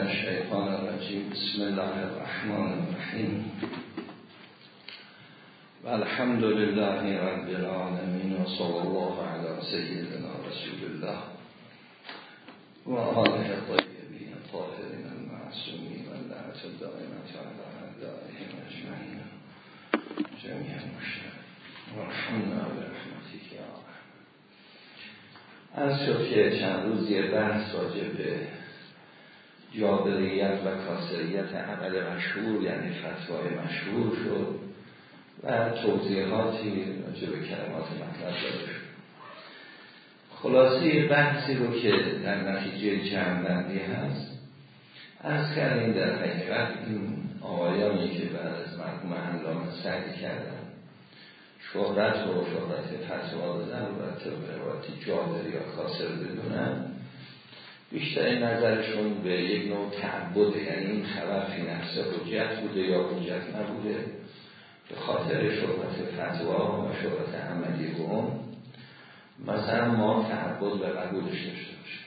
الشیطان الرجیم بسم الله الرحمن الرحیم و الحمد لله رب العالمین و صلی الله علی سیدنا رسول الله و آله طیبین طاهرین المعصومین و لعنت الدائمة علی اعدائهم اجمعین جميع المشرک و رحمنا برحمتك یا از شد که چند روزی بحث راجع به جابریت و کاسریت عمل مشهور یعنی فتوای مشهور شد و توضیحاتی راجع به کلمات مطلب داده شد. خلاصی بحثی رو که در نتیجه جمعبندی هست از کردیم در حقیقت این آقایانی که بعد از مرحوم علامه سعی کردن شهرت و شهرت فتوا دادن و طبق روایتی جابری یا کاسر بدونن بیشتر نظرشون به یک نوع تعبد یعنی این خبر فی نفس حجت بوده یا حجت نبوده به خاطر شهرت فتوا و شهرت عملی اون مثلا ما تعبد و قبولش داشته باشیم.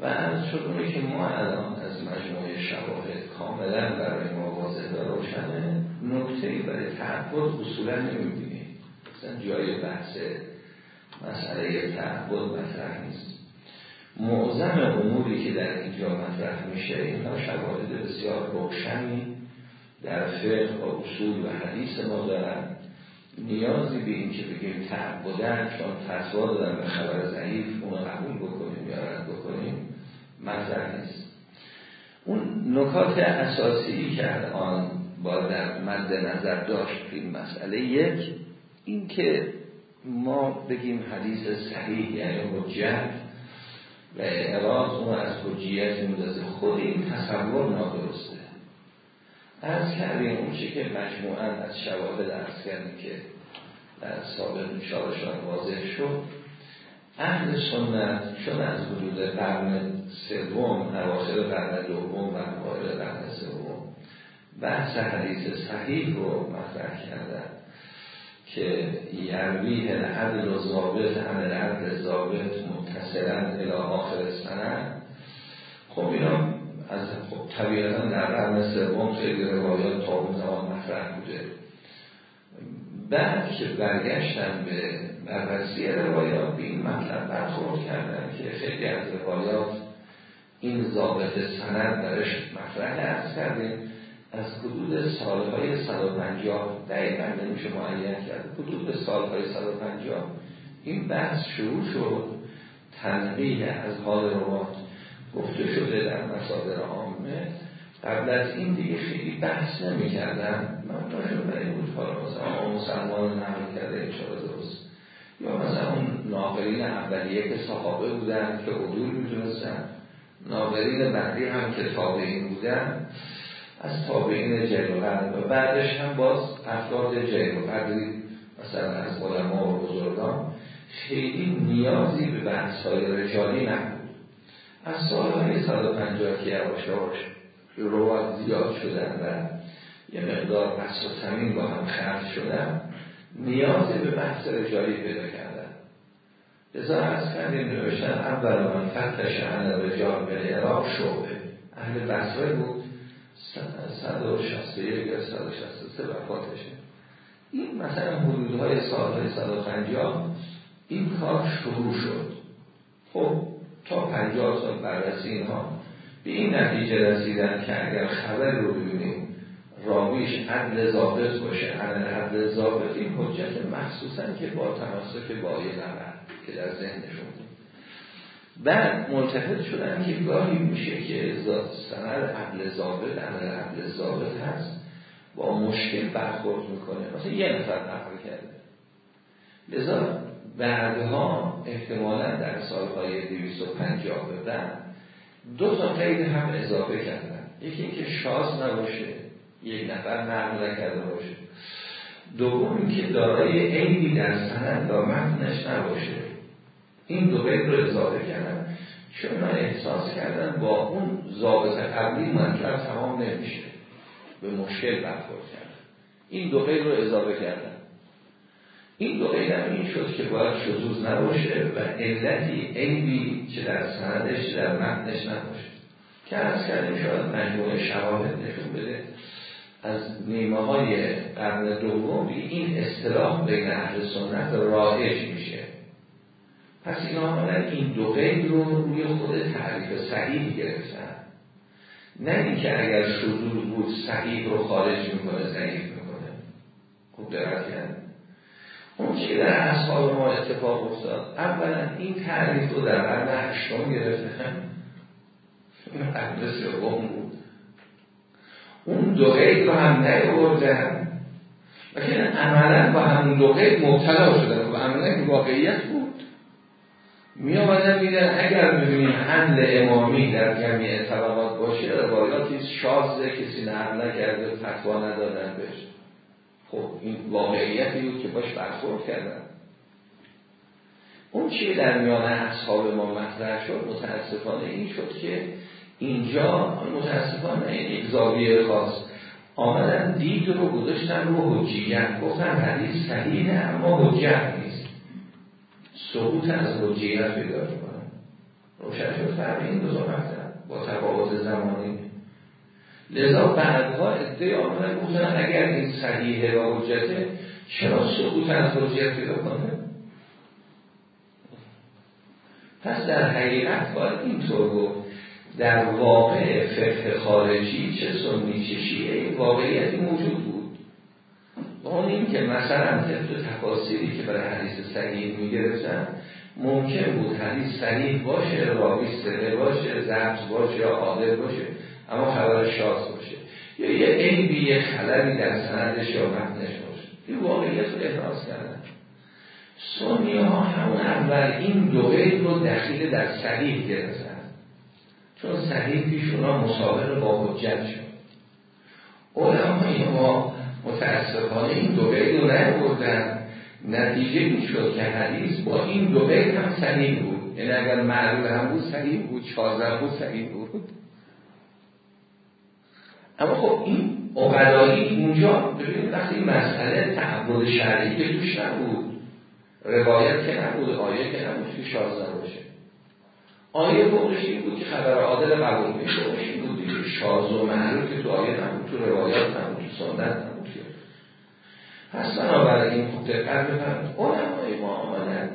و از شدونه که ما الان از مجموعه شواهد کاملا برای ما واضح و روشنه نکته برای تعبد اصولا نمی‌بینیم. مثلا جای بحث مسئله تعبد مطرح نیست. معظم اموری که در اینجا مطرح میشه اینها شواهد بسیار روشنی در فقه و اصول و حدیث ما دارن. نیازی به این که بگیم تعبدن چون فتوا دادن به خبر ضعیف اون قبول بکنیم یا رد بکنیم مطرح نیست. اون نکات اساسی که الان با در مد نظر داشت این مسئله یک این که ما بگیم حدیث صحیح یعنی حجت و اعراض اون از حجیت میدازه خود این تصور نادرسته. از کردیم اون چی که مجموعا از شواهد از کردیم که در سابق انشاءالله واضح شد اهل سنت چون از حدود قرن سوم اواخر قرن دوم و اوایل قرن سوم بحث حدیث صحیح رو مطرح کردن که یرویه العدل و ضابط عن العدل ضابط متصلا الى آخر سنه خب اینا از خب طبیعتا در قرن سوم خیلی روایات تا اون زمان مطرح بوده. بعد که برگشتن به بررسی روایات به این مطلب برخورد کردن که خیلی از روایات این ضابط سند درش مطرح ارز کردیم. از حدود سالهای 150 دقیقا نمیشه معین کرد حدود سالهای 150 این بحث شروع شد. تنقیه از حال روات گفته شده در مصادر عامه. قبل از این دیگه خیلی بحث نمی کردن من داشتم برای بود حالا مثلا مسلمان نقل کرده این درست؟ یا مثلا اون ناقلین اولیه که صحابه بودن که عدول می‌تونستن ناقلین بعدی هم که تابعین بودن از تابعین جیل و بعدش هم باز افراد جیل و مثلا از علما و بزرگان خیلی نیازی به بحث های رجالی نبود. از سالهای 150 که یواش روات زیاد شدن و یه مقدار بحث و سمین با هم خرد شدن نیازی به بحث رجالی پیدا کردن. لذا از کردیم نوشتن اول من فتش عن رجال به عراق شعبه. اهل بحثای بود. 161 یا 163 وفاتشه. این مثلا حدودهای سالهای 150 این کار شروع شد. خب تا 50 سال بررسی اینها به این نتیجه رسیدن که اگر خبر رو ببینیم راویش عدل ضابط باشه عدل ضابط این حجت مخصوصا که با تمسک با یه نبر که در ذهنشون بعد ملتفت شدن که گاهی میشه که سند عدل ضابط عمل عدل ضابط هست با مشکل برخورد می‌کنه. مثلا یه نفر نقل کرده. لذا بعدها احتمالا در سالهای 250 به بعد دو تا قید هم اضافه کردن. یکی اینکه شاز نباشه یک نفر نقل نکرده باشه. دوم اینکه دارای عیبی در سند و متنش نباشه. این دو قید رو اضافه کردن. چون احساس کردن با اون ضابط قبلی مطلب تمام نمیشه. به مشکل برخورد کردن این دو قید رو اضافه کردن این دو هم این شد که باید شذوذ نباشه و علتی عیبی چه در سندش در متنش نباشه. که از کردیم شاید مجموعه شواهد نشون بده. از نیمه های قرن دوم این اصطلاح بین اهل سنت رایج میشه. پس این آمدن این دو قید رو روی خود تعریف صحیح گرفتن. نه اینکه اگر شدود بود صحیح رو خارج می‌کنه ضعیف می‌کنه. خوب دقت کرد اون که در اصحاب ما اتفاق افتاد. اولا این تعریف رو در قرن هشتم گرفتن. قرن سوم بود. اون دو قید رو هم نیاوردن. لیکن عملا با همون دو قید مبتلا شدن و عملا واقعیت بود. می آمدن میدن اگر ببینیم حمل امامی در جمعی طبقات باشه روایاتی شازه کسی نقل نکرده فتوا ندادن بهش. خب این واقعیتی بود که باش برخورد کردن. اون چیه در میان اصحاب ما مطرح شد متاسفانه این شد که اینجا متاسفانه یک زاویه خاص. آمدن دید رو گذاشتن رو حجیت. گفتن حدیث صحیحه اما حجیت نیست. سقوط از حجیت پیدا کنن روشن شد فرق این دو با تفاوت زمانی لذا بعدها ادعای آمدن گفتن اگر این صحیحه و حجته چرا سقوط از حجیت پیدا کنه؟ پس در حقیقت باید اینطور گفت در واقع فقه خارجی چه سنی چه شیعه واقعیتی موجود بود. و اون این که مثلا طبق تفاصیلی که برای حدیث صحیح می‌گرفتن ممکن بود حدیث صحیح باشه راوی سره باشه زبط باشه عادل باشه. اما خبر شاز باشه. یا یه عیبی یه خللی در سندش یا متنش باشه این واقعیت رو احراز کردن. سنی ها همون اول این دو رو دخیل در صحیح گرفتن. چون صحیح پیش اونا مسابقه با حجت شد. علمای ما متاسفانه این دو قید رو نبردن نتیجه می شد که حدیث با این دو قید هم صحیح بود. یعنی اگر معلول هم بود صحیح بود چازر بود صحیح بود. اما خب این اقدایی اونجا ببینید وقتی مسئله تعبد شرعی که توش نبود روایت که نبود آیه که نبود توی شازده باشه. آیه فوقش این بود که خبر عادل قبول میشه این بود دیگه. شاز و معلوم که تو آیه نبود تو روایات نبود تو سنت نبود. که پس بنابراین خوب دقت بفرمایید. علمای ما آمدن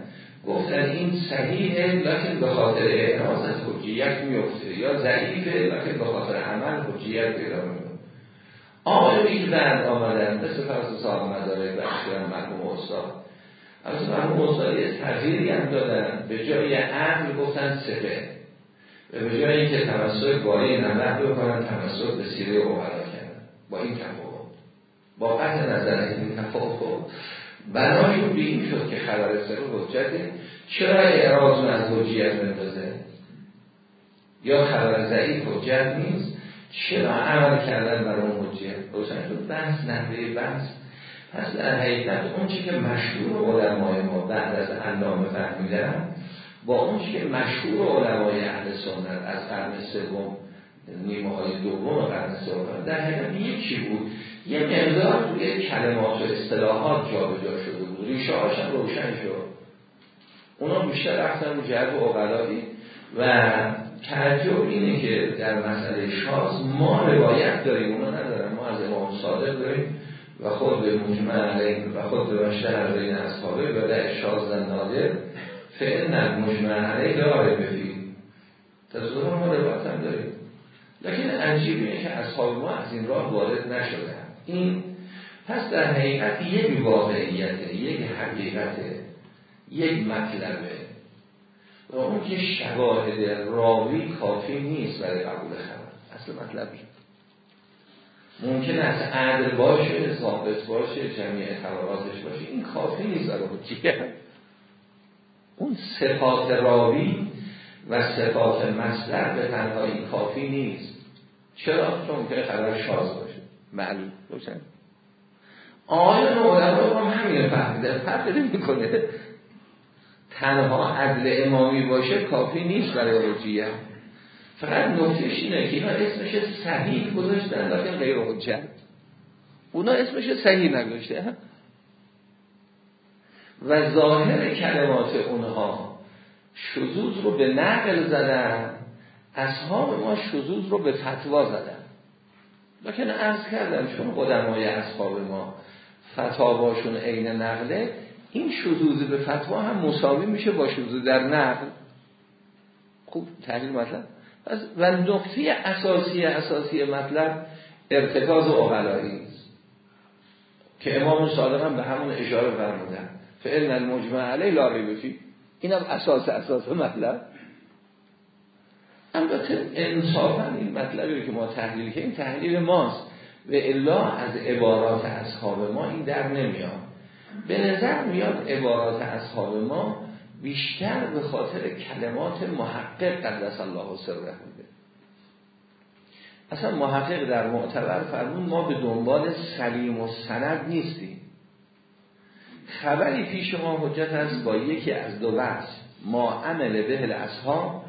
گفتن این صحیحه لکن به خاطر اعراض از حجیت میفته یا ضعیفه لکن به خاطر عمل حجیت پیدا می‌کنه. آقایونی که بعد آمدن. مثل فرس صاحب مداره اشترم مرحوم استاد. از مرحوم استاد یه تغییری هم دادن. به جای عقل گفتن سفه به جای اینکه تمسک باری نمه بکنن تمسک به سیره اوغلا کردن. با این تفاوت. با قطع نظر این تفاوت بناشون به این شد که خبر سر حجته چرا اعراض از حجیت بندازه یا خبر ضعیف حجت نیست؟ چرا عمل کردن برای اون حجیت؟ روشن شد بحث نحوه بحث پس در حقیقت اون چی که مشهور علمای ما بعد از علامه فهمیدن با اون که مشهور علمای اهل سنت از قرن سوم نیمه های دوم قرن سوم در حقیقت یکی بود؟ یه مقدار توی کلمات و اصطلاحات جابجا شده بود. ریشه هم روشن شد. اونا بیشتر رفتن رو جهت اقلایی و تعجب اینه که در مسئله شاز ما روایت داریم اونا ندارن. ما از امام صادق داریم و خود به مجمع علیه و خود به مشتهر بین اصحابه و در شاز نادر. فعلا مجمع علیه داره بفید تصور ما روایت هم داریم. لیکن عجیب اینه که اصحاب ما از این راه وارد نشدن. این پس در حقیقت یک واقعیت یک حقیقت یک مطلبه و اون که شواهد راوی کافی نیست برای قبول خبر. اصل مطلب ممکن است عدل باشه ثابت باشه جمعی خبراتش باشه. این کافی نیست برای اون صفات راوی و صفات مصدر به تنهایی کافی نیست. چرا؟ چون ممکنه خبر شاز باشه. معلوم روشن. آیان و علمان هم همین فهمیده فرق تنها عدل امامی باشه کافی نیست برای حجیت فقط نکتهش اینه که اینا اسمش صحیح گذاشتن لیکن غیر حجت. اونا اسمش صحیح نگذاشته و ظاهر کلمات اونها شذوذ رو به نقل زدن اصحاب ما شذوذ رو به فتوا زدن. لکن ارز کردم چون قدمای اصحاب ما فتاواشون عین نقله این شذوذ به فتوا هم مساوی میشه با شذوذ در نقل. خوب تحلیل مطلب؟ و نقطه اساسی اساسی مطلب ارتکاز و اغلایی که امام صادق هم به همون اشاره فرمودن. فعلا المجمع علی لا ریب این هم اساس اساس مطلب. البته انصافا این مطلبی که ما تحلیل این تحلیل ماست. و الا از عبارات اصحاب ما این در نمیاد. به نظر میاد عبارات اصحاب ما بیشتر به خاطر کلمات محقق قدس الله سره بوده. اصلا محقق در معتبر فرمون ما به دنبال سلیم و سند نیستیم. خبری پیش ما حجت است با یکی از دو وجه. ما عمل به الاصحاب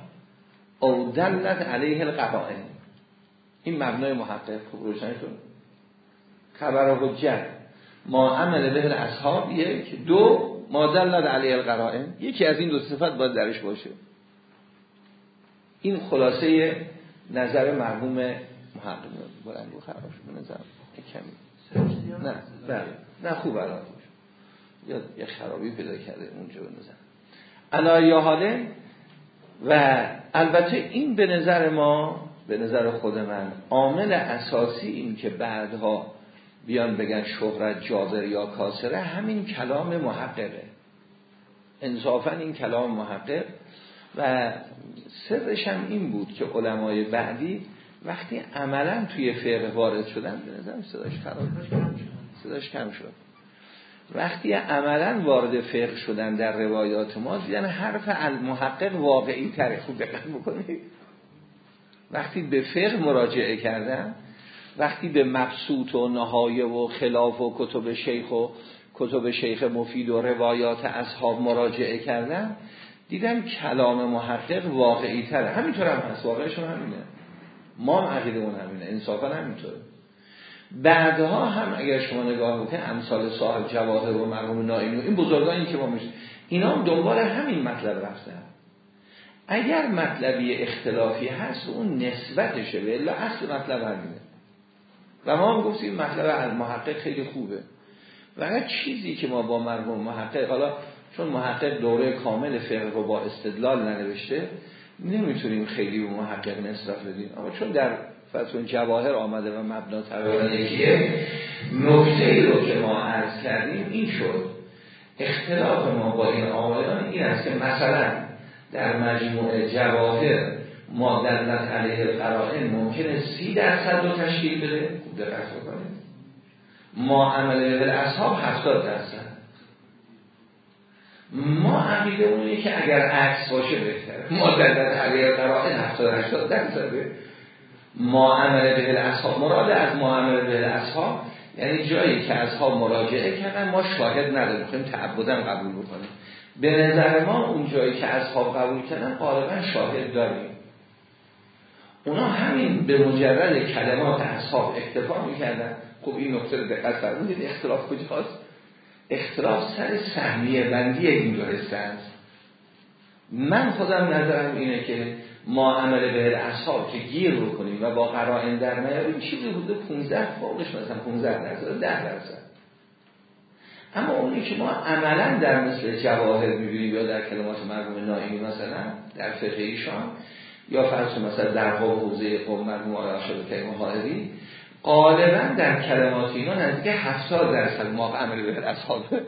او دلت علیه القرائن این مبنای محقق. خوب روشن شد. خبر حجت. ما عمل به الاصحاب یک. دو ما دلت علیه القرائن یکی از این دو صفت باید درش باشه. این خلاصه نظر مرحوم محقق. بلندو خراب شد نظر کمی. نه بله نه خوب الان. یا یه خرابی پیدا کرده اونجا به نظر. علایه حاله و البته این به نظر ما به نظر خود من عامل اساسی این که بعدها بیان بگن شهرت جابر یا کاسره همین کلام محققه. انصافا این کلام محقق. و سرش هم این بود که علمای بعدی وقتی عملا توی فقه وارد شدن به نظرم صداش خراب صداش کم شد. وقتی عملا وارد فقه شدن در روایات ما دیدن حرف المحقق واقعی تره. خوب دقت بکنید. وقتی به فقه مراجعه کردن وقتی به مبسوط و نهایه و خلاف و کتب شیخ و کتب شیخ مفید و روایات اصحاب مراجعه کردن دیدن کلام محقق واقعی تره. همینطور هم هست. واقعشون همینه. ما هم عقیده اون همینه. انصافا همینطوره. بعدها هم اگر شما نگاه بکنید امثال صاحب جواهر و مرحوم نائینی این بزرگانی که ما میشه اینا هم دنبال همین مطلب رفتن. اگر مطلبی اختلافی هست اون نسبتشه به الا اصل مطلب همینه. و ما هم گفتیم مطلب محقق خیلی خوبه. و چیزی که ما با مرحوم محقق حالا چون محقق دوره کامل فقه رو با استدلال ننوشته نمی‌تونیم خیلی به محقق نصرف بدیم. اما چون در فتون جواهر آمده و مبنا تقریبا یکیه نکته ای رو که ما عرض کردیم این شد. اختلاف ما با این آقایان این است که مثلا در مجموع جواهر ما دلت علیه قرائن ممکنه سی درصد رو تشکیل بده؟ خوب دقت بکنید. ما عمل به اصحاب هفتاد درصد. ما عقیده اونی که اگر عکس باشه بهتره. ما دلت علیه قرائن هفتاد هشتاد درصده. ما عمل به اصحاب مراد از معامله به اصحاب یعنی جایی که اصحاب مراجعه کردن ما شاهد نداریم. می‌خوایم تعبدن قبول بکنیم. به نظر ما اون جایی که اصحاب قبول کردن غالبا شاهد داریم. اونا همین به مجرد کلمات اصحاب اکتفا می‌کردن. خب این نکته رو دقت فرمودید. اختلاف کجاست؟ اختلاف سر سهمیه بندی این دو است. من خودم نظرم اینه که ما عمل به اصحاب که گیر رو کنیم و با قرائن در نیاریم چیزی بوده 15 فوقش مثلا 15 درصد 10 درصد. اما اونی که ما عملا در مثل جواهر می‌بینیم یا در کلمات مرحوم نائینی مثلا در فقه ایشان یا فرض مثلا در قوم حوزه قوم مرحوم آقای شده که مهاجری غالبا در کلمات اینا نزدیک 70 درصد ما عمل به اصحابه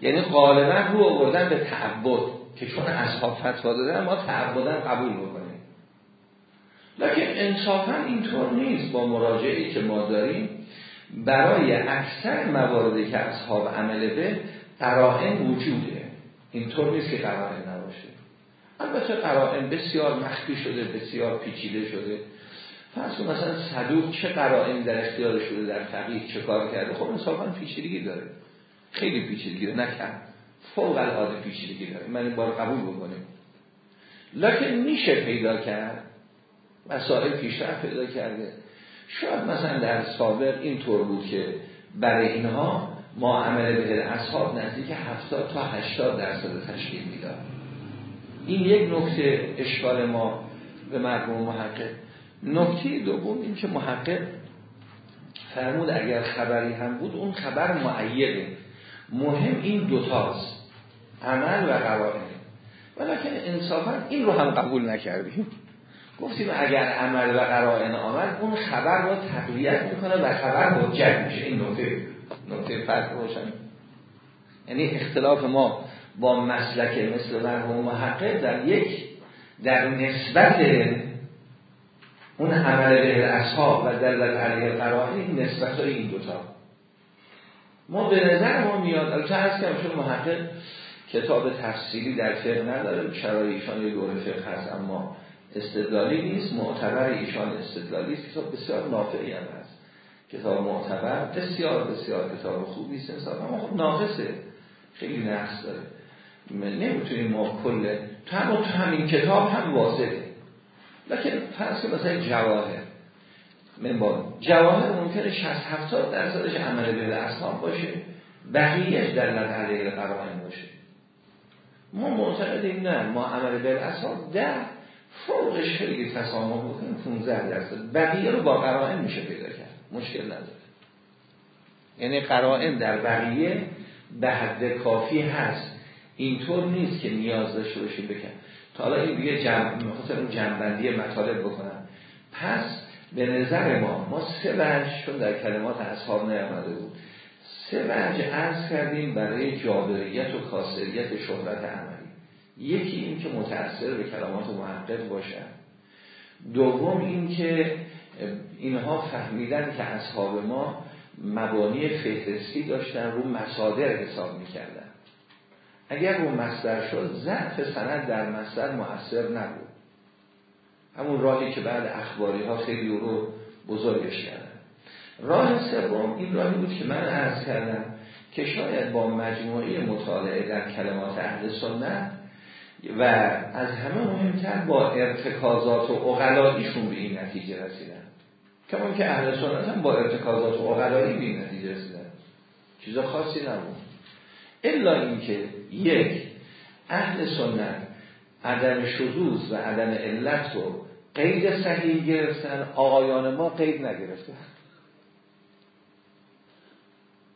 یعنی غالبا رو آوردن به تعبد. که چون اصحاب فتوا دادن ما تعبدن قبول بکنیم. لکن انصافا اینطور نیست با مراجعی که ما داریم. برای اکثر مواردی که اصحاب عمل به قرائن وجوده. اینطور نیست که قرائن نباشه. البته قرائن بسیار مخفی شده بسیار پیچیده شده. فرض مثلا صدوق چه قرائن در اختیار شده در فقیه چه کار کرده؟ خب انصافا پیچیدگی داره. خیلی پیچیدگی داره نکرد فوق العاده پیچیدگی داره. من این بار قبول بکنیم. لکن میشه پیدا کرد؟ مسائل پیشرفت پیدا کرده. شاید مثلا در سابق این طور بود که برای اینها ما عمل به اصحاب نزدیک 70 تا 80 درصد تشکیل می‌داد. این یک نکته اشکال ما به مرحوم محقق. نکته دوم این که محقق فرمود اگر خبری هم بود اون خبر معیده. مهم این دوتاست. عمل و قرائن ولیکن انصافا این رو هم قبول نکردیم. گفتیم اگر عمل و قرائن آمد اون خبر رو تقویت می‌کنه و خبر حجت میشه. این نکته نکته فرق روشن. یعنی اختلاف ما با مسلک مثل مرحوم محقق در یک در نسبت اون عمل به اصحاب و دلت علیه قرائن نسبت این دوتا. ما به نظر ما میاد البته هست که محقق کتاب تفصیلی در فقه نداره شرای ایشان یه دوره فقه هست اما استدلالی نیست. معتبر ایشان استدلالی است. کتاب بسیار نافعی هم هست. کتاب معتبر بسیار بسیار کتاب خوبی است. اما خب ناقصه. خیلی نقص داره. نمی‌تونیم ما کل تو هم تو همین کتاب هم واضحه. لکن فرض که مثلا جواهر. من با جواهر ممکنه 60 70 درصدش عمل به اصحاب باشه. بقیهش در علیه قرائن باشه. ما معتقدیم نه. ما عمل اصحاب ده فوقش خیلی تسامح بکنیم 15 درصد. بقیه رو با قرائن میشه پیدا کرد. مشکل نداره. یعنی قرائن در بقیه به حد کافی هست. اینطور نیست که نیاز داشته باشیم بکن. تا حالا این دیگه جمع اون جنبندی مطالب بکنم. پس به نظر ما ما سه وجه چون در کلمات اصحاب نیامده بود. وجه عرض کردیم برای جابریت و کاسریت شهرت عملی. یکی این که متأثر به کلمات محقق باشن دوم این که اینها فهمیدن که اصحاب ما مبانی فهرستی داشتن رو مصادر حساب می‌کردن. اگر رو مصدر شد ضعف سند در مصدر مؤثر نبود. همون راهی که بعد اخباری ها خیلی رو بزرگش کردن. راه سوم این راهی بود که من عرض کردم که شاید با مجموعه مطالعه در کلمات اهل سنت و از همه مهمتر با ارتکازات و اقلاییشون به این نتیجه رسیدن. کمان که اهل سنت هم با ارتکازات و اقلایی به این نتیجه رسیدن. چیز خاصی نبود. الا اینکه یک اهل سنت عدم شذوذ و عدم علت رو قید صحیح گرفتن آقایان ما قید نگرفتن.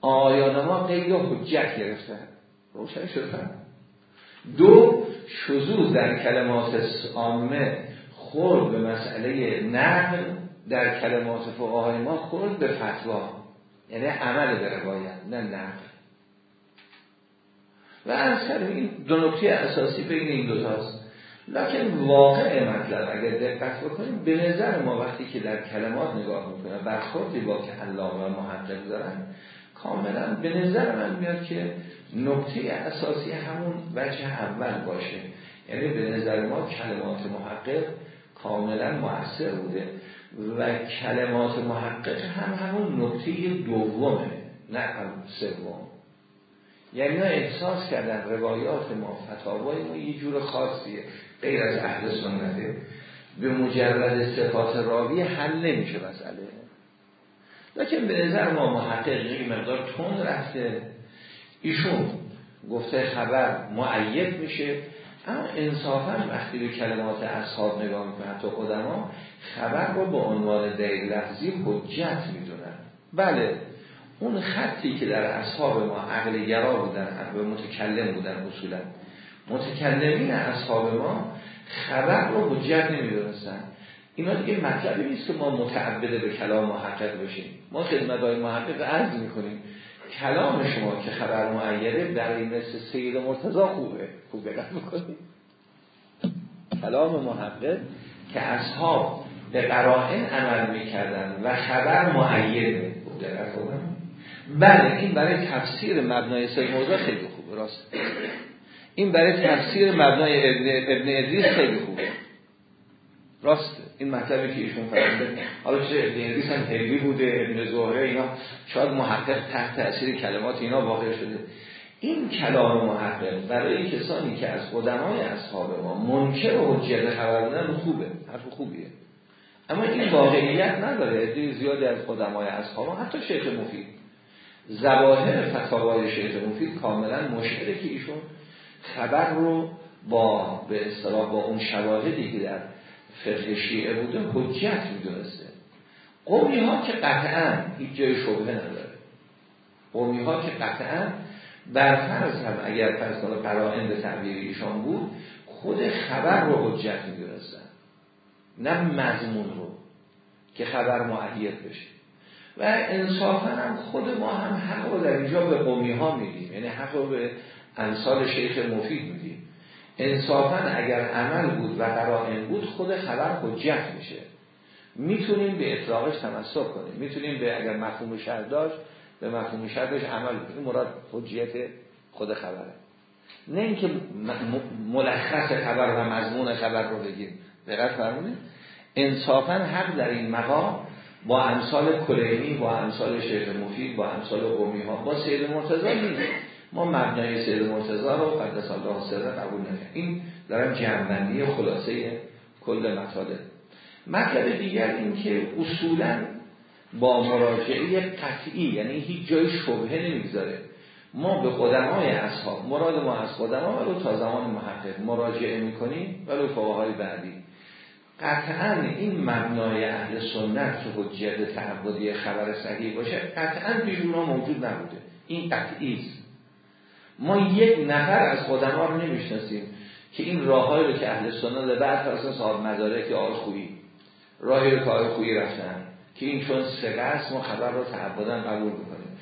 آقایان ما قید و حجت گرفتن. روشن شدن دو شذوذ در کلمات عامه خورد به مسئله نقل در کلمات فقهای ما خورد به فتوا. یعنی عمل به روایت نه نقل. و از این دو نکته اساسی بین این دوتاست. لکن واقع مطلب اگر دقت بکنیم به نظر ما وقتی که در کلمات نگاه می‌کنه برخوردی با که و محقق دارن کاملا به نظر من میاد که نکته اساسی همون وجه اول باشه. یعنی به نظر ما کلمات محقق کاملا مؤثر بوده و کلمات محقق هم همون نکته دومه نه هم سوم. یعنی احساس کردن روایات ما فتاوای ما یه جور خاصیه غیر از اهل سنته. به مجرد صفات راوی حل نمیشه مسئله. لیکن به نظر ما محقق یک مقدار تون رفته. ایشون گفته خبر معید میشه. اما انصافا وقتی به کلمات اصحاب نگاه می‌کنه حتی قدما خبر رو با عنوان دلیل لفظی حجت می‌دونن. بله اون خطی که در اصحاب ما عقل گرا بودن و متکلم بودن اصولا. متکلمین اصحاب ما خبر رو حجت نمی‌دونستن. اینا دیگه مطلبی نیست که ما متعبده به کلام محقق بشیم. ما خدمت های محقق عرض می‌کنیم. کلام شما که خبر معیده برای مثل سید مرتضا خوبه. خوب دقت می‌کنیم کلام محقق که اصحاب به قرائن عمل می‌کردن و خبر معیده خوب دقت بله این برای تفسیر مبنای سید مرتضا خیلی خوبه راست. این برای تفسیر مبنای ابن, ابن ادریس خیلی خوبه. راست. این مطلبی که ایشون فرموده. حالا چه ادریس هم حلوی بوده ابن زهره اینا شاید محقق تحت تاثیر کلمات اینا واقع شده. این کلام محقق برای کسانی که از قدمای اصحاب ما منکر و حجیت خبر بودن خوبه حرف خوبیه. اما این واقعیت نداره. عده زیادی از قدمای اصحاب حتی شیخ مفید. زواهر فتاوای شیخ مفید کاملا مشکله که ایشون خبر رو با به اصطلاح با اون شواهدی که در فقه شیعه بوده حجت می‌دونسته. قومی ها که قطعا هیچ جای شبهه نداره. قومی ها که قطعا برفرض هم اگر فرض کنه به تعبیر ایشان بود خود خبر رو حجت می‌دونستن. نه مضمون رو که خبر معید بشه. و انصافا هم خود ما هم حق رو در اینجا به قومی ها میدیم یعنی حق رو به امثال شیخ مفید میدیم انصافا اگر عمل بود و قرائن بود خود خبر حجت میشه. می‌تونیم به اطلاقش تمسک کنیم. می‌تونیم به اگر مفهوم شر داشت به مفهوم شرطش عمل کنیم. مراد حجیت خود خبره. نه اینکه ملخص خبر و مضمون خبر رو بگیم. دقت فرمونید. انصافا حق در این مقام با امثال کلینی با امثال شیخ مفید با امثال قومی ها با سید مرتضی نیست. ما مبنای سید مرتضی رو قدس الله سره قبول نکنیم این دارم جمعبندی خلاصه کل مطالب. مطلب دیگر این که اصولا با مراجعه قطعی یعنی هیچ جای شبهه نمی‌گذاره. ما به قدمای اصحاب مراد ما از قدما ولو تا زمان محقق مراجعه می‌کنیم ولو فقهای بعدی. قطعا این مبنای اهل سنت که حجت تعبدی خبر صحیح باشه قطعا پیش موجود نبوده. این قطعی ما یک نفر از قدما رو نمی‌شناسیم که این راههایی رو که اهل سنت بعد فرض صاحب مدارک آقای خویی راهی رو که آقای خویی رفتن که این چون سقه ما خبر رو تعبدن قبول بکنیم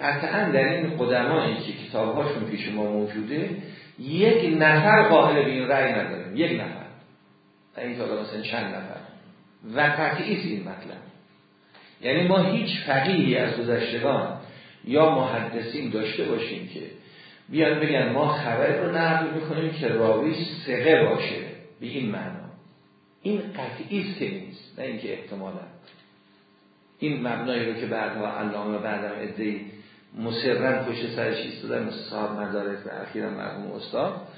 قطعا در این قدمایی که کتابهاشون پیش ما موجوده یک نفر قائل به این رأی نداریم. یک نفر. این تا مثلا چند نفر. و قطعی این مطلب یعنی ما هیچ فقیهی از گذشتگان یا محدثین داشته باشیم که بیان بگن ما خبر رو نقل می‌کنیم که راوی سقه باشه به این معنا. این قطعی که نیست نه اینکه احتمالا. این مبنایی رو که بعدها علامه بعدم ادهی مسررن پشت سرش ایستادن صاحب مدارک و اخیرا مرحوم استاد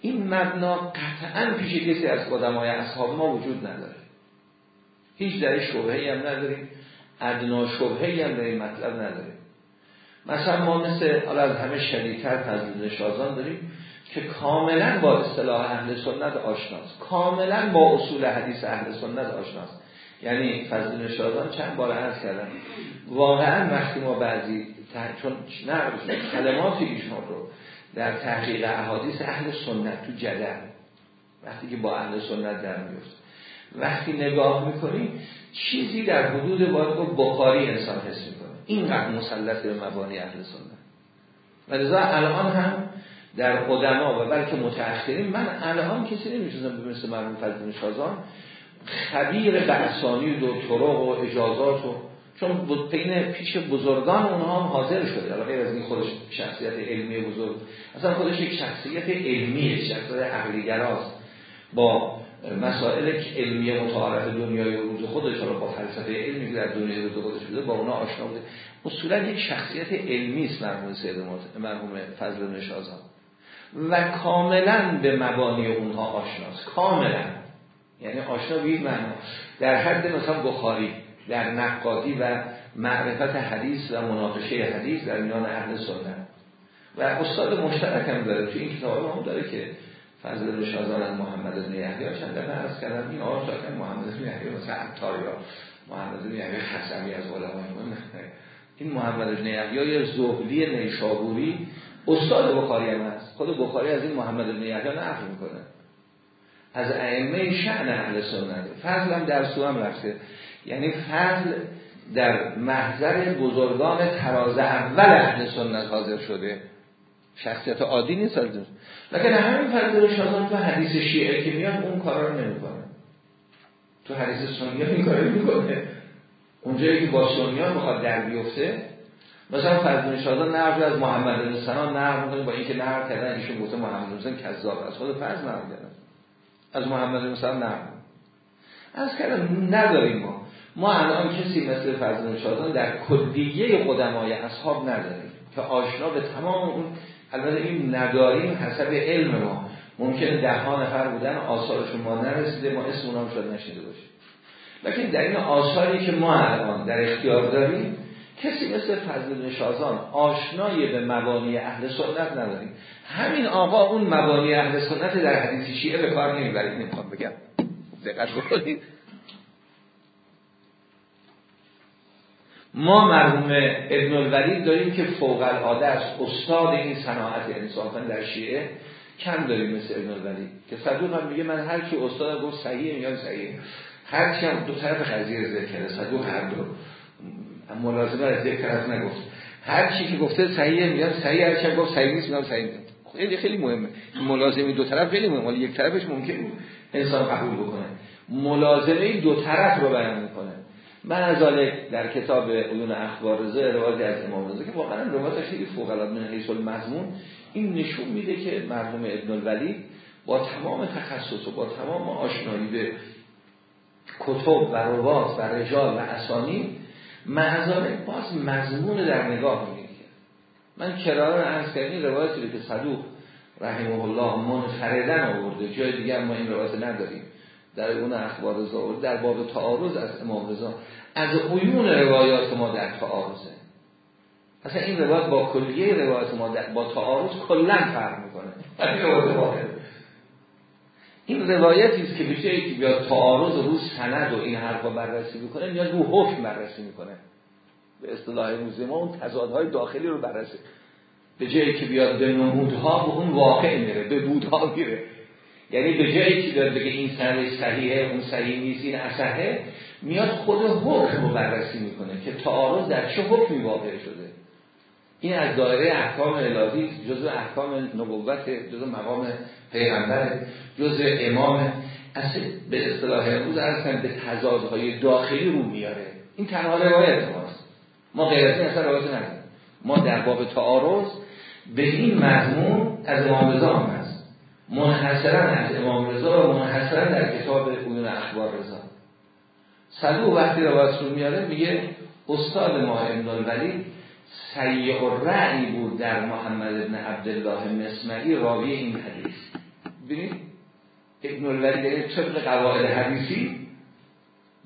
این مبنا قطعا پیش کسی از قدمای اصحاب ما وجود نداره. هیچ در شبهی هم نداریم ادنا شبهی هم در این مطلب نداریم. مثلا ما مثل حالا از همه شدیدتر تزدید شازان داریم که کاملا با اصطلاح اهل سنت آشناست. کاملا با اصول حدیث اهل سنت آشناست. یعنی فضل شازان چند بار عرض کردم. واقعا وقتی ما بعضی چون نه کلمات ایشون رو در تحقیق احادیث اهل سنت تو جدل وقتی که با اهل سنت در میفت وقتی نگاه می‌کنیم چیزی در حدود باید بخاری انسان حس می‌کنه. اینقدر مسلط به مبانی اهل سنت. و لذا الان هم در قدما و بلکه متأخرین من الان کسی نمیشونم به مثل مرمون فضل شازان خبیر بحثانی و طرق و اجازات و چون بین پیش بزرگان اونها هم حاضر شده حالا غیر از این خودش شخصیت علمی بزرگ. اصلا خودش یک شخصیت علمی شخصیت عقلیگراست با مسائل علمی متعارف دنیای روز خودش رو با فلسفه علمی در دنیای روز خودش بوده با اونا آشنا بوده. اصولا یک شخصیت علمی است مرحوم سید مرحوم فضل نشازان. و کاملا به مبانی اونها آشناست کاملا. یعنی آشنا به معنا. در حد مثلا بخاری در نقادی و معرفت حدیث و مناقشه حدیث در میان اهل سنت. و استاد مشترک هم داره. تو این کتاب هم داره که فضل نشازان از محمد بن یحیی چند دفعه عرض کردم این آقا شاید محمد بن یحیی مثلا عطار یا محمد بن یحیی خصمی از علمای من این محمد بن یحیی یا زهلی نیشابوری استاد بخاری هم هست. خود بخاری از این محمد بن یحیی نقل می‌کنه. از ائمه شأن اهل سنت. فضل هم در سو هم رفته. یعنی فضل در محضر بزرگان تراز اول اهل سنت حاضر شده. شخصیت عادی نیست از لیکن همین فضل شازان تو حدیث شیعه که میاد اون کارا رو نمی‌کنه. تو حدیث سنی این کارا می‌کنه. اونجایی که با سنیان بخواد در بیفته مثلا فضل شازان نقل از محمد بن نقل می‌کنه با اینکه نقل کردن ایشون گفته محمد بن کذاب از خود فضل نقل کردن. از محمد بن نقل از کردم نداریم ما. ما الان کسی مثل فضل شازان در کلیه قدمای اصحاب نداریم که آشنا به تمام اون البته این نداریم حسب علم ما. ممکنه ده ها نفر بودن آثارشون ما نرسیده ما اسم اونام شاید نشیده باشیم لیکن در این آثاری که ما الان در اختیار داریم کسی مثل فضل نشازان آشنای به مبانی اهل سنت نداریم. همین آقا اون مبانی اهل سنت در حدیث شیعه به کار نمی‌برید نمی‌خوام بگم. دقت بکنید. ما مرحوم ابن الولید داریم که فوق العاده است. استاد این صناعت انصافا در شیعه کم داریم مثل ابن الولید. که صدوق هم میگه من هر کی استاد گفت صحیح میگم صحیح هر کی هم دو طرف قضیه ذکر کرده صدوق هر دو. ملازمه از یک طرف نگفت. هر چی که گفته صحیح میگم صحیح هر چی گفت صحیح نیست میگم صحیح خیلی خیلی مهمه. ملازمه دو طرف خیلی مهمه. ولی یک طرفش ممکن انسان قبول بکنه. ملازمه دو طرف رو بیان می‌کنه. من از در کتاب عیون اخبار رضا روایتی از امام رضا که واقعا روایت خیلی فوق العاده من حیث المضمون این نشون میده که مرحوم ابن الولید با تمام تخصص و با تمام آشنایی به کتب و روات و رجال و اسانی معذاره باز مضمون در نگاه میگه من کرارا عرض کردم روایتی که صدوق رحمه الله منفردن آورده جای دیگر ما این روایت نداریم. در اون اخبار رضا در باب تعارض از امام رضا. از عیون روایات ما در تعارضه. اصلا این روایت با کلیه روایات ما در با تعارض کلا فرق می‌کنه. این روایت این روایتی است که به که بیاد تعارض رو سند و این حرفا بررسی می‌کنه میاد رو حکم بررسی می‌کنه. به اصطلاح امروزی ما اون تضادهای داخلی رو بررسی. به جایی که بیاد به نمودها به اون واقع میره به بودها میره. یعنی به جایی که بیاد بگه این سند صحیحه اون صحیح نیست این اصحه میاد خود حکم رو بررسی می‌کنه که تعارض در چه حکمی واقع شده. این از دایره احکام الهی جزء احکام نبوت جزء مقام پیغمبر جزء امام اصل به اصطلاح امروز ارز به تضادهای داخلی رو میاره. این تنها روایت ماست. ما غیر از این اصلا روایت نداریم. ما در باب تعارض به این مضمون از امام هست منحصرا از امام رضا و منحصرا در کتاب قیون اخبار رضا. صدو وقتی روایت رو میاره میگه استاد ما ابن الولید سیع و رعی بود در محمد ابن عبدالله مسمعی راوی این حدیث. ببینید ابن الولید یعنی طبق قواعد حدیثی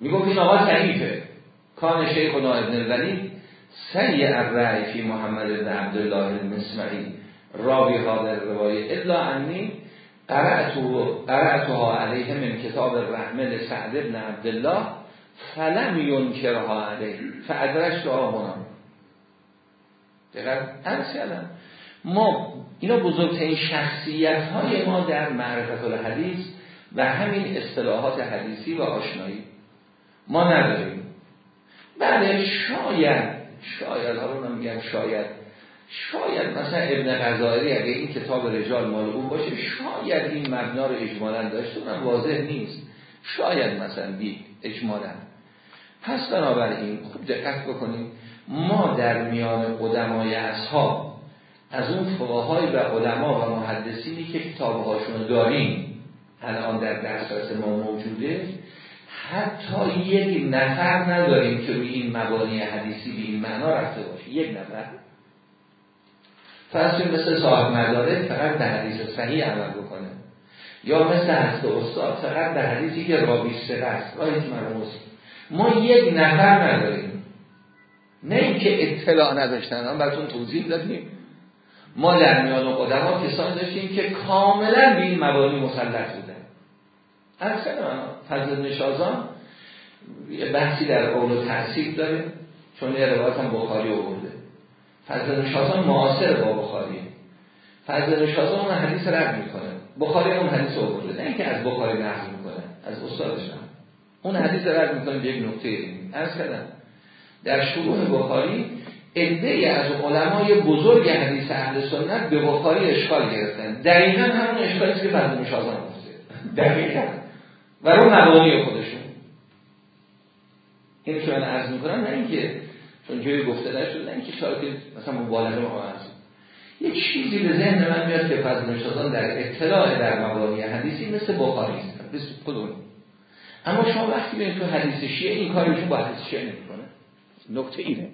می‌گفت این آقا ضعیفه. کان شیخ و ابن الولید سیع الرعی فی محمد ابن عبدالله المسمعی راوی ها در روایه الا انی قرأتها علیه من کتاب الرحمن سعد ابن عبدالله فلم ینکرها علیه. فادرش را هنا دقیقا ما اینا بزرگترین شخصیت های ما در معرفت الحدیث و همین اصطلاحات حدیثی و آشنایی. ما نداریم. بله شاید شاید حالا میگم شاید. شاید مثلا ابن غزالی اگه این کتاب رجال مال اون باشه شاید این مبنا رو اجمالا داشته اونم واضح نیست. شاید مثلا دید اجمالا. پس بنابراین خوب دقت بکنیم ما در میان قدمای اصحاب از اون فقهای و علما و محدثینی که کتابهاشون داریم الان در دسترس ما موجوده حتی یک نفر نداریم که روی این مبانی حدیثی به این معنا رفته باشه. یک نفر. فرض مثل صاحب مداره فقط به حدیث صحیح عمل بکنه. یا مثل هست استاد فقط به حدیثی که راوی سره است. ما یک نفر نداریم. نه اینکه اطلاع نداشتن هم براتون توضیح دادیم. ما در میان قدما کسانی داشتیم که کاملا به این مبانی مسلط بودن. اصلا فضل نشازان یه بحثی در اول و تحصیل داره چون یه روایت هم بخاری آورده. فضل نشازان معاصر با بخاری. فضل نشازان اون حدیث رد می‌کنه. بخاری اون حدیث آورده نه اینکه از بخاری نقل می‌کنه از استادش هم. اون حدیث رد می‌کنه به یک نقطه ارز کردم. در شروع بخاری عده از علمای بزرگ حدیث اهل سنت به بخاری اشکال گرفتن. دقیقا همون اشکالی که بعد مشازن گفته دقیقا. و رو مبانی خودشون. این که من عرض می‌کنم نه اینکه چون جایی گفته نشد نه اینکه شاید مثلا مبالغه ما عرض یه چیزی به ذهن من میاد که فضل در اطلاع در مبانی حدیثی مثل بخاری است. مثل خودمون اما شما وقتی بینید تو حدیث شیعه این کارشون با حدیث شیعه نمی‌کنه. نکته اینه.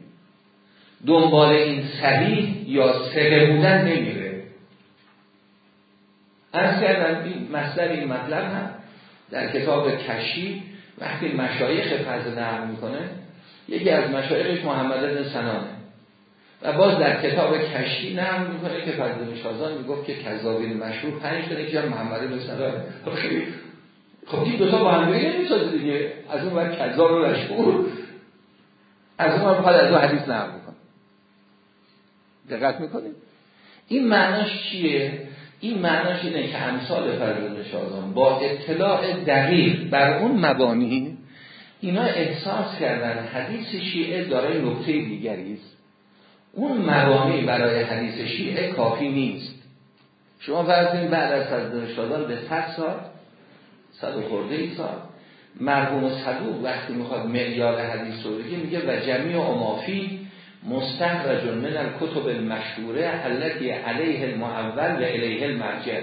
دنبال این صحیح یا سقه بودن نمیره. از کردن این مصدر این مطلب هم در کتاب کشی وقتی مشایخ فضل نقل می‌کنه یکی از مشایخش محمد بن سنانه و باز در کتاب کشی نرم می‌کنه که فرد شازان می‌گفت که کذابین مشهور پنج تا که محمد بن سنانه خب این دوتا با هم نمی‌سازه دیگه. از اون وقت کذاب و مشهور. از اون وقت از اون حدیث نرم می‌کنه دقت می‌کنید؟ این معناش چیه؟ این معناش اینه که امثال فرزند شازان با اطلاع دقیق بر اون مبانی اینا احساس کردن حدیث شیعه دارای نکته دیگری است. اون مبانی برای حدیث شیعه کافی نیست. شما فرض بعد از فرزند شازان به 100 سال صد و خورده ای سال مرحوم صدوق وقتی می‌خواد معیار حدیث رو بگه میگه و جمعی امافی مستخرج من الکتب المشهوره التي علیه المعول و الیه المرجع.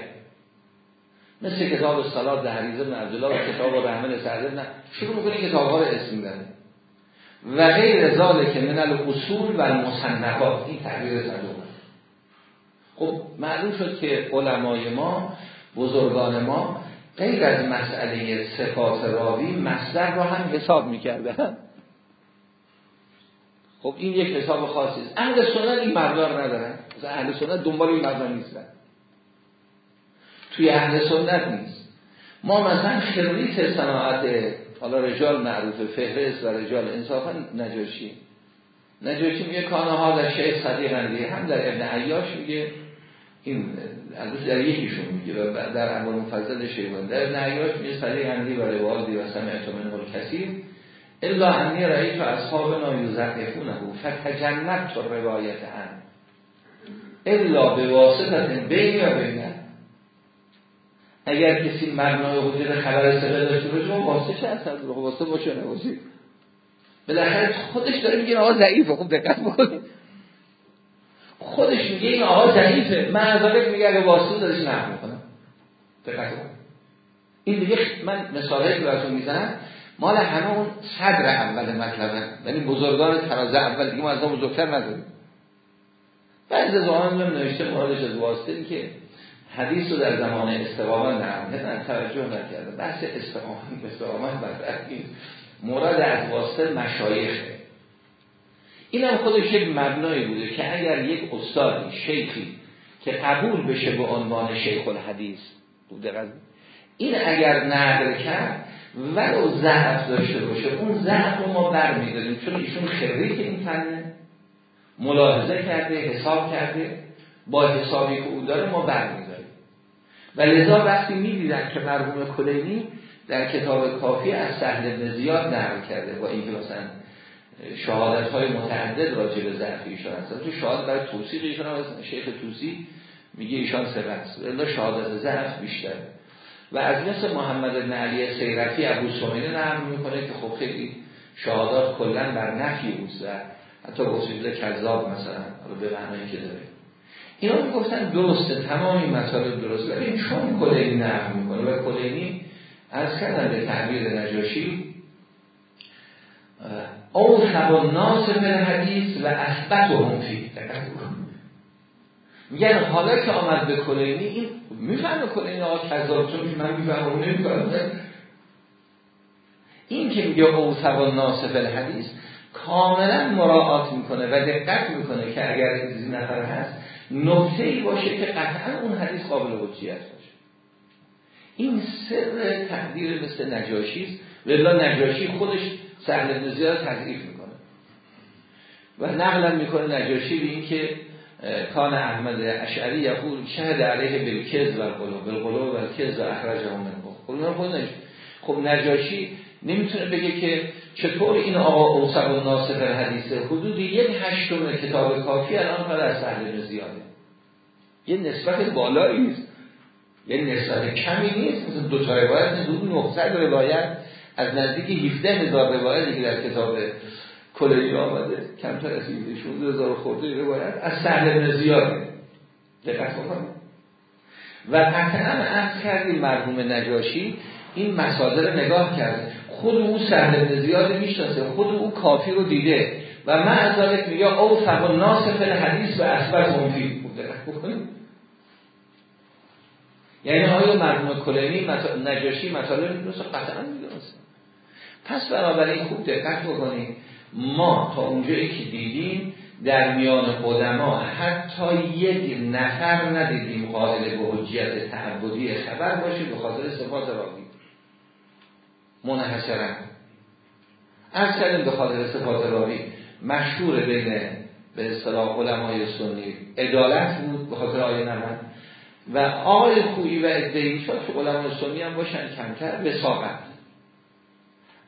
مثل کتاب صلات در حریز ابن عبدالله و کتاب رحمن سعد نه. شروع می‌کنه کتاب ها رو اسم بره و غیر که من الاصول و المصنفات. این تعبیر صدوق. خب معلوم شد که علمای ما بزرگان ما غیر از مسئله صفات راوی مصدر رو هم حساب می‌کردن. خب این یک حساب خاصی است. اهل سنت این مقدار ندارن. اهل سنت دنبال این مقدار نیستن. توی اهل سنت نیست. ما مثلا خریت صناعت حالا رجال معروف فهرست و رجال انصافا نجاشی. نجاشی میگه کانه ها در شیخ صدیق هم در ابن عیاش میگه این البته در یکیشون میگه و در اول مفضل شیبان در ابن عیاش میگه صدیق اندی و روایدی و سمعت من کثیر الا انی رأیت اصحابنا یزقفونه فتجنب تو روایت هم الا به واسطت بین یا بین اگر کسی مبنای حجت خبر سقه داشته باشه ما واسطه چه اصلا رو واسطه باشه نباشی بالاخره خودش داره میگه آقا ضعیفه خوب دقت بکنید. خودش میگه این آقا ضعیفه. من از میگه اگه واسطه دارش نقل می‌کنم دقت این دیگه من مثالی که براتون می‌زنم مال همه اون صدر اول مطلبه. یعنی بزرگان ترازه اول دیگه ما از بزرگتر نداریم. بعضی از آن هم نوشته مرادش از واسطه که حدیث رو در زمان استقامت نه توجه نکرده بحث استقامت استقامت این مراد از واسطه مشایخه. این هم خودش یک مبنایی بوده که اگر یک استادی شیخی که قبول بشه به عنوان شیخ الحدیث بوده این اگر نقل کرد ولو ضعف داشته باشه اون ضعف رو ما برمیداریم. چون ایشون خریت این فنه ملاحظه کرده حساب کرده با حسابی که او داره ما برمیداریم. و لذا وقتی می‌دیدن که مرحوم کلینی در کتاب کافی از سهل ابن زیاد نقل کرده با اینکه مثلا شهادت های متعدد راجع به ضعف ایشان هستن تو شهادت برای توصیق ایشان هست شیخ توسی میگه ایشان سبت است شهادت ضعف بیشتره و از مثل محمد بن علی سیرفی ابو سمینه نرم می‌کنه که خب خیلی شهادات کلا بر نفی اوست و حتی گفتید کذاب مثلا به معنی که داره. اینا می‌گفتن درسته تمام این مطالب درست ولی چون کلینی نقل می‌کنه و کلینی از کردن به تعبیر نجاشی او خب ناس حدیث و اثبت و هم فی میگن حالا که آمد به کلینی این می‌فهمه کلینی آقا کذاب چون من می‌فهمم اون این که میگه او و ناصف الحدیث کاملا مراعات می‌کنه و دقت می‌کنه که اگر این نفر هست نکته ای باشه که قطعا اون حدیث قابل حجیت باشه. این سر تقدیر مثل نجاشی است. ولی نجاشی خودش سهل بن زیاد می‌کنه. و نقلا می‌کنه نجاشی به این که کان احمد اشعری یقول شهد علیه بالکذب و القلوب. بالقلوب و الکذب اخرجه من خب خب نجاشی نمی‌تونه بگه که چطور این آقا اوسق و ناصر حدیثه حدود یک هشتم کتاب کافی الان پر از سهل زیاده یه نسبت بالایی است یه نسبت کمی نیست. مثل دو تا روایت حدود 900 روایت. از نزدیک 17 هزار روایتی که در کتاب کلینی آمده. کمتر از 16 هزار خورده روایت از سهل زیاده دقت بکنید. و قطعا عرض کردیم مرحوم نجاشی این مسادر نگاه کرده. خود او سهل زیاد می‌شناسه خود او کافی رو دیده. و من از میگه او فقط ناسف حدیث و اثبت منفی بوده یعنی آیا مرحوم کلینی نجاشی مطالب می‌دونست قطعا می‌دونست. پس بنابراین خوب دقت بکنید. ما تا اونجایی که دیدیم در میان قدما حتی یک نفر ندیدیم قائل به حجیت تعبدی خبر باشه به خاطر صفات راوی منحصرا از کردیم به خاطر صفات راوی مشهور بین به اصطلاح علمای سنی عدالت بود به خاطر آیه نمد. و آقای خویی و ادهی شد که علمای سنی هم باشن کمتر وساقت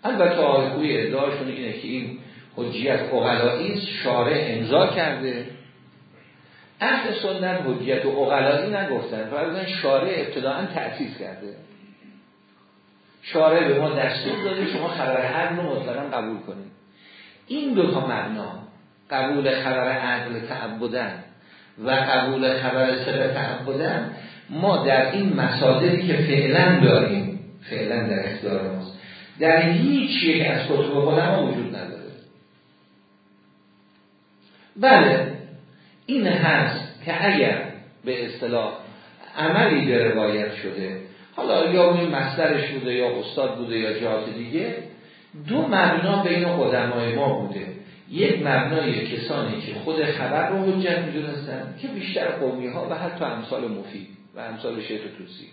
البته آقای خویی ادعاشون اینه که این حجیت اغلایی شارع امضا کرده. اهل سنت حجیت و اغلایی نگفتن فرضاً شارع ابتداعا تأسیس کرده. شارع به ما دستور داده شما خبر عدل رو مطلقا قبول کنید. این دو تا مبنا قبول خبر عدل تعبدن و قبول خبر سر تعبدن ما در این مصادری که فعلا داریم فعلا در اختیار ماست در هیچ یک از کتب ما وجود نداره. بله این هست که اگر به اصطلاح عملی به روایت شده حالا یا اون مصدرش بوده یا استاد بوده یا جهات دیگه دو مبنا بین قدمای ما بوده. یک مبنای کسانی که خود خبر رو حجت می‌دونستن که بیشتر قومی ها و حتی امثال مفید و امثال شیخ توسی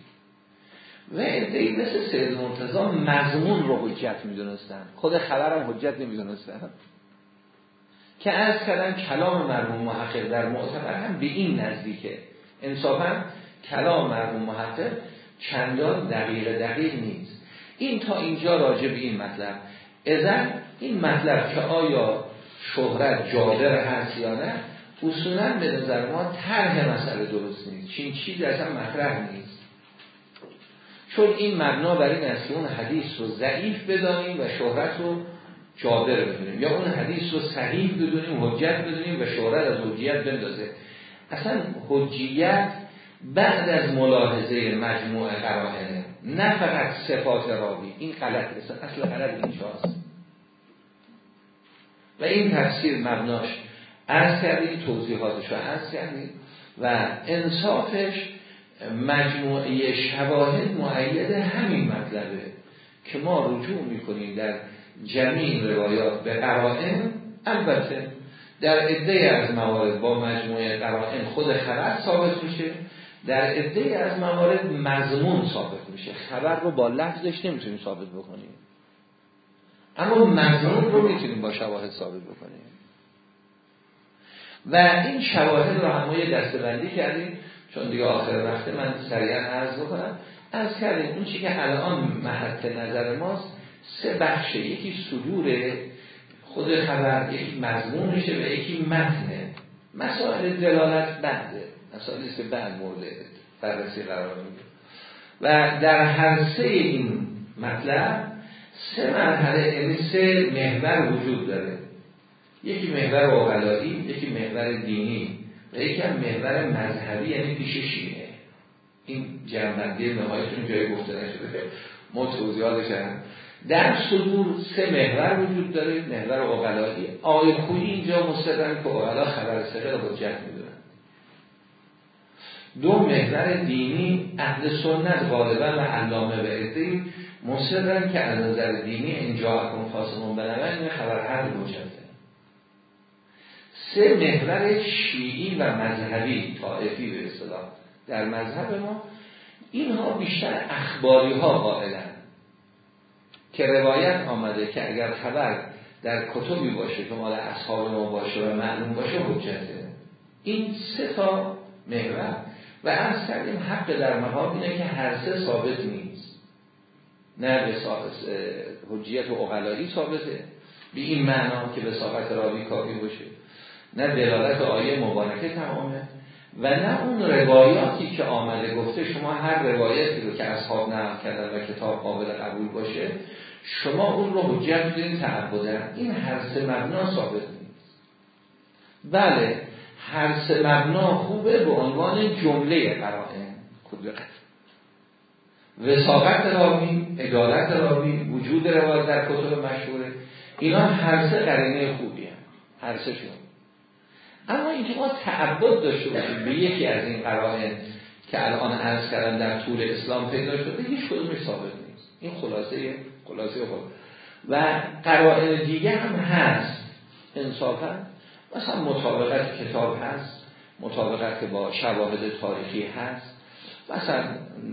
و ادهی مثل سید مرتضا مضمون رو حجت می‌دونستن. خود خبر هم حجت نمی‌دونستن. که از کردن کلام مرموم محقق در معتبر هم به این نزدیکه. انصافا کلام مرموم محقق چندان دقیق دقیق نیست. این تا اینجا راجع به این مطلب. ازن این مطلب که آیا شهرت جادر هست یا نه اصولا به نظر ما طرح مسئله درست نیست. چین چیز اصلا مطرح نیست. چون این مبنا بر این است اون حدیث رو ضعیف بدانیم و شهرت رو جادر بدونیم. یا اون حدیث رو صحیح بدونیم حجت بدونیم و شهرت از حجیت بندازه. اصلا حجیت بعد از ملاحظه مجموع قرائنه نه فقط صفات راوی این غلط اصل غلط اینجاست. و این تفسیر مبناش از کردیم توضیحاتش رو از کردیم و انصافش مجموعه شواهد معید همین مطلبه که ما رجوع می‌کنیم در جمعی روایات به قرائن. البته در عده از موارد با مجموعه قرائن خود خبر ثابت میشه. در عده از موارد مضمون ثابت میشه. خبر رو با لفظش نمی‌تونیم ثابت بکنیم. اما مضمون رو می‌تونیم با شواهد ثابت بکنیم. و این شواهد رو هم یه دستبندی کردیم چون دیگه آخر وقت من سریعا عرض بکنم. از کردیم اون چی که الان محط نظر ماست سه بخشه یکی صدور خود خبر یکی مضمونشه و یکی متنه مسائل دلالت بعده مسائلی که بعد مورد بررسی قرار میده و در هر سه این مطلب سه مرحله یعنی سه محور وجود داره. یکی محور اوغلایی یکی محور دینی و یکی هم محور مذهبی یعنی پیش شیعه این جنبندی نهایتون جای گفته نشده. ما توضیحاتش هم. در صدور سه محور وجود داره محور اوغلایی آی خویی اینجا مستقیم که اوغلا خبر رو حجت دو محور دینی اهل سنت غالبا و علامه به ادهی مصرن که از نظر دینی اینجا اکن خاصمون بنوین این خبر عدل حجته سه محور شیعی و مذهبی طائفی به اصطلاح در مذهب ما اینها بیشتر اخباری ها قائلن. که روایت آمده که اگر خبر در کتبی باشه که مال اصحاب ما باشه و معلوم باشه حجته این سه تا محور. و از کردیم حق در مقام اینه که هر سه ثابت نیست. نه به حجیت و اقلایی ثابته. به این معنا که به ثابت راوی کافی باشه. نه دلالت آیه مبارکه تمامه. و نه اون روایاتی که آمده گفته شما هر روایتی رو که اصحاب نقل کردن و کتاب قابل قبول باشه شما اون رو حجت می‌دونید تعبدن. این هر سه مبنا ثابت نیست. بله هر سه مبنا خوبه به عنوان جمله قرائن. کدرت وساقت راوی ادالت راوی وجود روایت در کتب مشهوره. اینا هر سه قرینه خوبی هم. هر سه شون. اما اینکه ما تعبد داشته باشیم به یکی از این قرائن که الان عرض کردن در طول اسلام پیدا شده هیچ کدومش ثابت نیست. این خلاصه خلاصه خود. و قرائن دیگه هم هست. انصافا مثلا مطابقت کتاب هست مطابقت با شواهد تاریخی هست. مثلا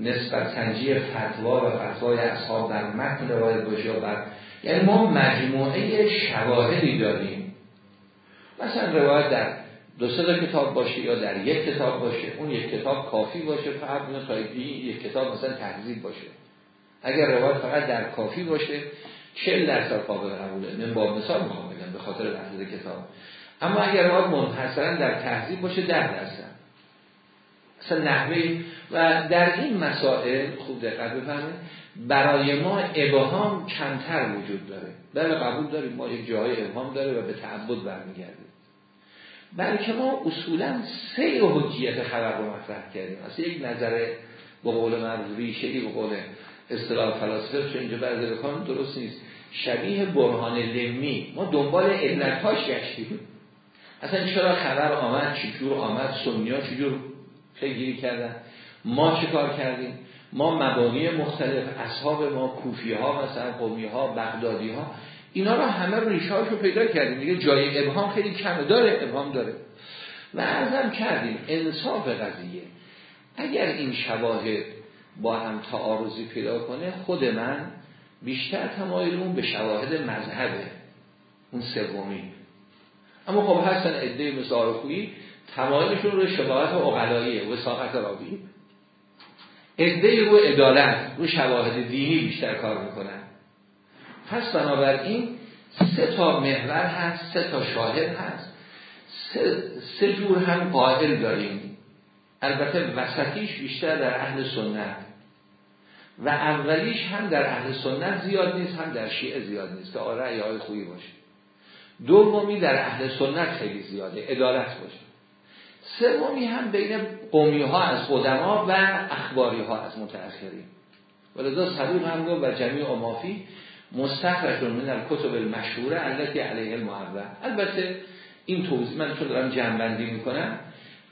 نسبت سنجی فتوا و فتوای اصحاب در متن روایت باشه یا بر یعنی ما مجموعه شواهدی داریم. مثلا روایت در دو سه کتاب باشه یا در یک کتاب باشه اون یک کتاب کافی باشه فقط اون یک کتاب مثلا تحضیب باشه. اگر روایت فقط در کافی باشه 40 درصد قابل قبوله. من با مثال می‌خوام بگم به خاطر لحظه کتاب. اما اگر روایت منحصرا در تحضیب باشه 10 درصد اصلا نحوه و در این مسائل خوب دقت بفرمایید برای ما ابهام کمتر وجود داره. بله قبول داریم ما یک جای ابهام داره و به تعبد برمیگرده بلکه ما اصولا سیر حجیت خبر رو مطرح کردیم. اصلا یک نظر به قول مرز ریشه به قول اصطلاح فلاسفه چون اینجا بکن درست نیست. شبیه برهان لمی. ما دنبال علتهاش گشتیم. اصلا چرا خبر آمد؟ چجور آمد؟ سنیا چجور پیگیری کردن؟ ما چه کار کردیم؟ ما مبانی مختلف اصحاب ما کوفی ها مثلا قومی ها بغدادی ها اینا رو همه ریشهاش رو پیدا کردیم. دیگه جای ابهام خیلی کمه داره ابهام داره. و ارزم کردیم انصاف قضیه. اگر این شواهد با هم تعارضی پیدا کنه خود من بیشتر تمایلمون به شواهد مذهبه اون سومی. اما خب هستن عده مثل آرخویی تمایلشون رو شباهت و وساقت راوی عده رو عدالت رو شواهد دینی بیشتر کار می‌کنن. پس بنابراین سه تا محور هست سه تا شاهد هست. سه, سه جور هم قائل داریم. البته وسطیش بیشتر در اهل سنت. و اولیش هم در اهل سنت زیاد نیست هم در شیعه زیاد نیست. که آره های خوبی باشه. دومی در اهل سنت خیلی زیاده ادالت باشه. سومی هم بین قومی ها از قدما و اخباری ها از متأخرین. ولذا صدوق هم و جمعی امافی مستخرج من الکتب المشهوره التي علیه المعول البته این توضیح من چون دارم جنبندی می‌کنم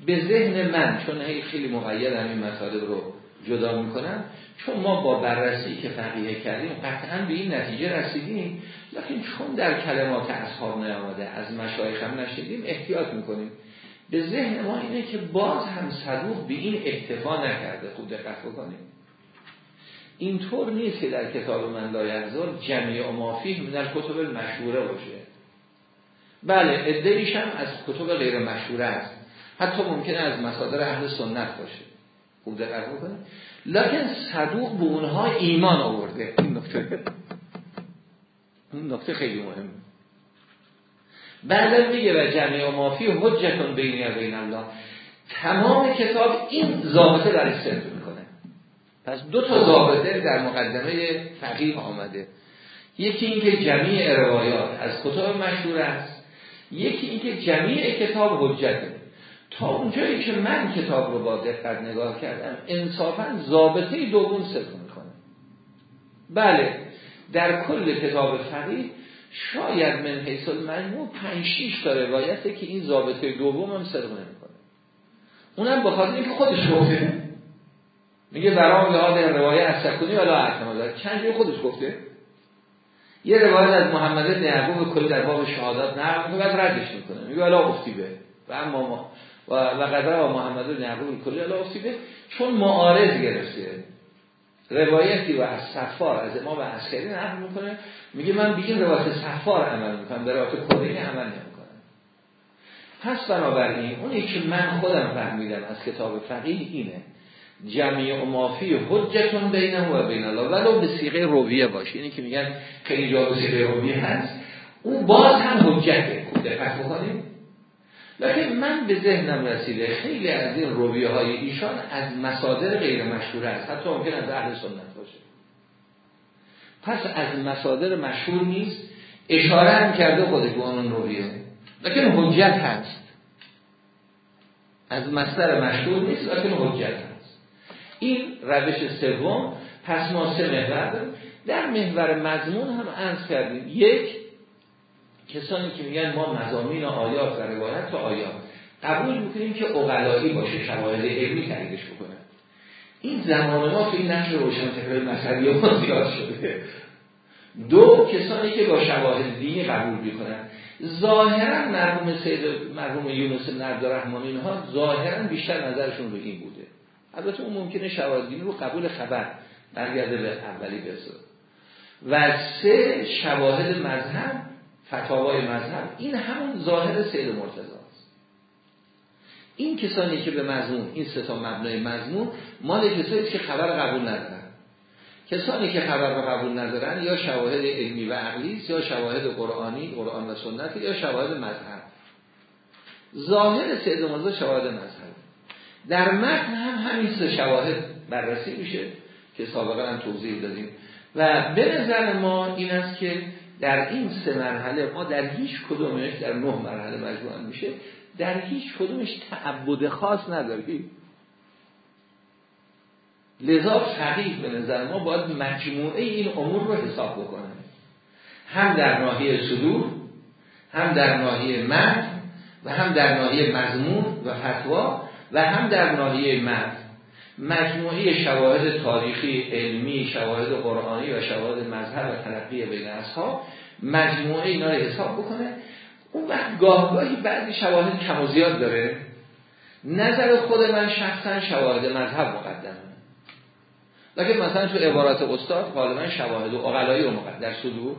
به ذهن من چون خیلی مقیدم این مطالب رو جدا می‌کنم چون ما با بررسی که فقیه کردیم قطعا به این نتیجه رسیدیم. لیکن چون در کلمات اصحاب نیامده از مشایخ هم نشدیم احتیاط می‌کنیم. به ذهن ما اینه که باز هم صدوق به این اکتفا نکرده. خوب دقت بکنیم. اینطور نیست که در کتاب من لایحضر جمعی و مافی در کتب مشهوره باشه. بله ادهیش هم از کتب غیر مشهوره است. حتی ممکنه از مصادر اهل سنت باشه. خوب دقت بکنید لکن صدوق به اونها ایمان آورده. این نکته. این نکته خیلی مهمه بعد میگه و جمعی و مافی حجتون بینی و بین الله. تمام کتاب این ضابطه در سرد می‌کنه. پس دو تا ضابطه در مقدمه فقیه آمده. یکی اینکه جمعی روایات از کتاب مشهور است. یکی اینکه جمعی کتاب حجته تا اونجایی که من کتاب رو با دقت نگاه کردم انصافا ضابطه دوم صدق می‌کنه بله در کل کتاب فقیه شاید من حیث المجموع 5 6 تا روایته که این ضابطه دوم هم صدق نمی‌کنه. اونم به خاطر اینکه خودش گفته. میگه برام یاد روایت از سکونی ولا اعتماد چند جای خودش گفته؟ یه روایت از محمد بن یعقوب کلی در باب شهادت نه میگه بعد ردش می‌کنه. میگه ولا افتی به. و اما و و قدر و محمد بن یعقوب کلی ولا افتی به چون معارض گرفته. روایتی و از صفار از امام عسکری نقل می‌کنه میگه من به روایت صفار عمل می‌کنم در روایت کلی عمل نمی‌کنم. پس بنابراین اونی که من خودم فهمیدم از کتاب فقیه اینه جمعی و مافی حجتون بینه و بین الله ولو به سیغه رویه باشه. اینی که میگن خیلی جا به سیغه رویه هست. اون باز هم حجته دقت بکنیم لیکن من به ذهنم رسیده خیلی از این رویه های ایشان از مصادر غیر مشهور است. حتی ممکن از اهل سنت باشه. پس از مصادر مشهور نیست. اشاره هم کرده خودش به اون رویه. لیکن حجت هست. از مصدر مشهور نیست لیکن حجت هست. این روش سوم پس ما سه محور در محور مضمون هم عرض کردیم. یک کسانی که میگن ما مزامین آیات و روایت و آیات قبول می‌کنیم که اقلایی باشه شواهد علمی تاییدش بکنه این زمان ما تو این نقش روشن فکرهای مذهبی ما زیاد شده. دو کسانی که با شواهد دینی قبول می‌کنن. ظاهرا مرحوم سید مرحوم یونس بن عبدالرحمن اینها ظاهرا بیشتر نظرشون به این بوده. البته اون ممکنه شواهد دینی رو قبول خبر برگرده به اولی بسه و سه شواهد مذهب فتاوای مذهب. این همون ظاهر سید مرتضی این کسانی که به مضمون این سه تا مبنای مضمون مال کسانی که خبر قبول ندارن. کسانی که خبر رو قبول ندارن یا شواهد علمی و عقلی یا شواهد قرآنی قرآن و سنت یا شواهد مذهب. ظاهر سید مرتضی شواهد مذهب. در متن هم همین سه شواهد بررسی میشه که سابقا هم توضیح دادیم. و به نظر ما این است که در این سه مرحله ما در هیچ کدومش در نه مرحله مجموعا میشه در هیچ کدومش تعبد خاص نداریم. لذا فقیه به نظر ما باید مجموعه این امور رو حساب بکنه. هم در ناحیه صدور هم در ناحیه متن و هم در ناحیه مضمون و فتوا و هم در ناحیه متن مجموعه شواهد تاریخی علمی شواهد قرآنی و شواهد مذهب و تلقی بین اصحاب مجموعه اینا رو حساب بکنه. اون وقت گاهگاهی بعضی شواهد کم و زیاد داره. نظر خود من شخصا شواهد مذهب مقدمه. لیکن مثلا تو عبارات استاد غالبا شواهد و اقلایی رو مقدر صدور.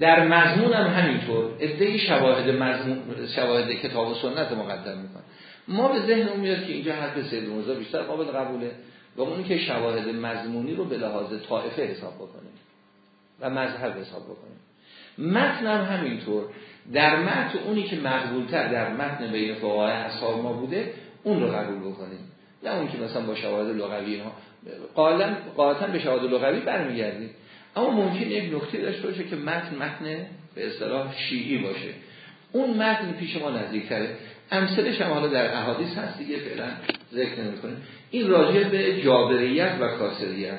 در مضمون هم همینطور. ادهی شواهد مضمون شواهد کتاب و سنت مقدم میکن ما به ذهن میاد که اینجا حرف سید موزا بیشتر قابل قبوله و اون که شواهد مضمونی رو به لحاظ طائفه حساب بکنیم و مذهب حساب بکنیم. متن هم همینطور. در متن اونی که مقبولتر در متن بین فقهای اصحاب ما بوده اون رو قبول بکنیم. نه اون که مثلا با شواهد لغوی ها قاطعا به شواهد لغوی برمیگردیم. اما ممکن یک نکته داشته باشه که متن متن به اصطلاح شیعی باشه. اون متن پیش ما نزدیکتره. امثلش هم حالا در احادیث هست دیگه فعلا ذکر نمی‌کنیم. این راجع به جابریت و کاسریت.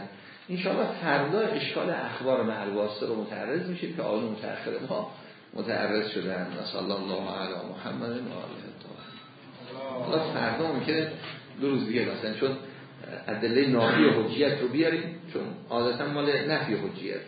انشاءالله فردا اشکال اخبار معلواسته رو متعرض میشیم که آن متأخر ما متعرض شدن. و الله علی محمد و آله فردا ممکنه دو روز دیگه مثلا چون ادله نافی حجیت رو بیاریم چون عادتا مال نفی حجیت.